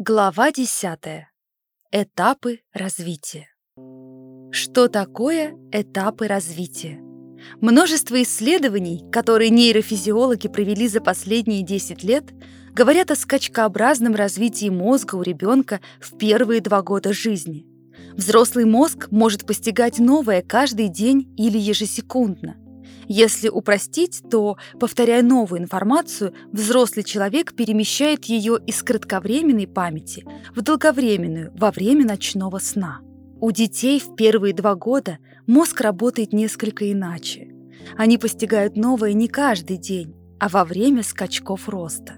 Глава 10. Этапы развития. Что такое этапы развития? Множество исследований, которые нейрофизиологи провели за последние 10 лет, говорят о скачкообразном развитии мозга у ребенка в первые два года жизни. Взрослый мозг может постигать новое каждый день или ежесекундно – если упростить, то, повторяя новую информацию, взрослый человек перемещает ее из кратковременной памяти в долговременную во время ночного сна. У детей в первые два года мозг работает несколько иначе. Они постигают новое не каждый день, а во время скачков роста.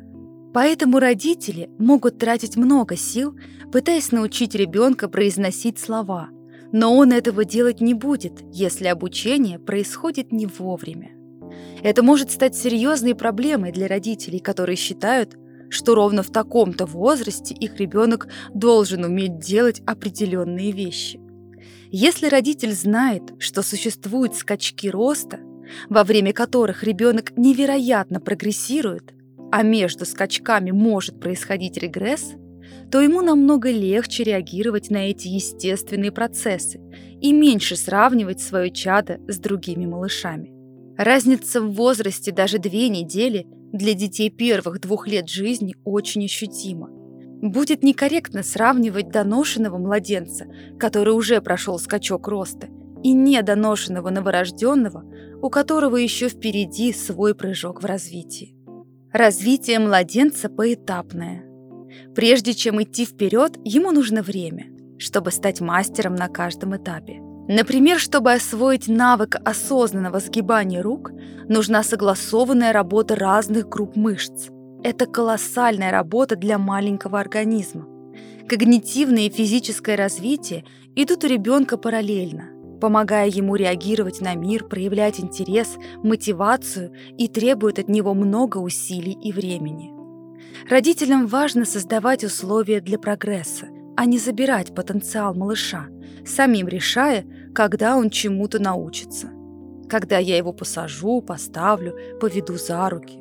Поэтому родители могут тратить много сил, пытаясь научить ребенка произносить слова – но он этого делать не будет, если обучение происходит не вовремя. Это может стать серьезной проблемой для родителей, которые считают, что ровно в таком-то возрасте их ребенок должен уметь делать определенные вещи. Если родитель знает, что существуют скачки роста, во время которых ребенок невероятно прогрессирует, а между скачками может происходить регресс, то ему намного легче реагировать на эти естественные процессы и меньше сравнивать свое чадо с другими малышами. Разница в возрасте даже две недели для детей первых двух лет жизни очень ощутима. Будет некорректно сравнивать доношенного младенца, который уже прошел скачок роста, и недоношенного новорожденного, у которого еще впереди свой прыжок в развитии. Развитие младенца поэтапное – Прежде чем идти вперед, ему нужно время, чтобы стать мастером на каждом этапе. Например, чтобы освоить навык осознанного сгибания рук, нужна согласованная работа разных групп мышц. Это колоссальная работа для маленького организма. Когнитивное и физическое развитие идут у ребенка параллельно, помогая ему реагировать на мир, проявлять интерес, мотивацию и требуют от него много усилий и времени. Родителям важно создавать условия для прогресса, а не забирать потенциал малыша, самим решая, когда он чему-то научится. Когда я его посажу, поставлю, поведу за руки.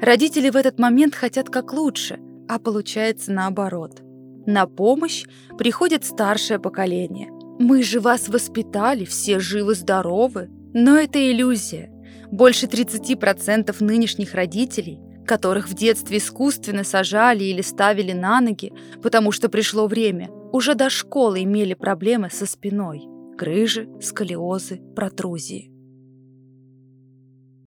Родители в этот момент хотят как лучше, а получается наоборот. На помощь приходит старшее поколение. Мы же вас воспитали, все живы-здоровы. Но это иллюзия. Больше 30% нынешних родителей которых в детстве искусственно сажали или ставили на ноги, потому что пришло время, уже до школы имели проблемы со спиной, грыжи, сколиозы, протрузии.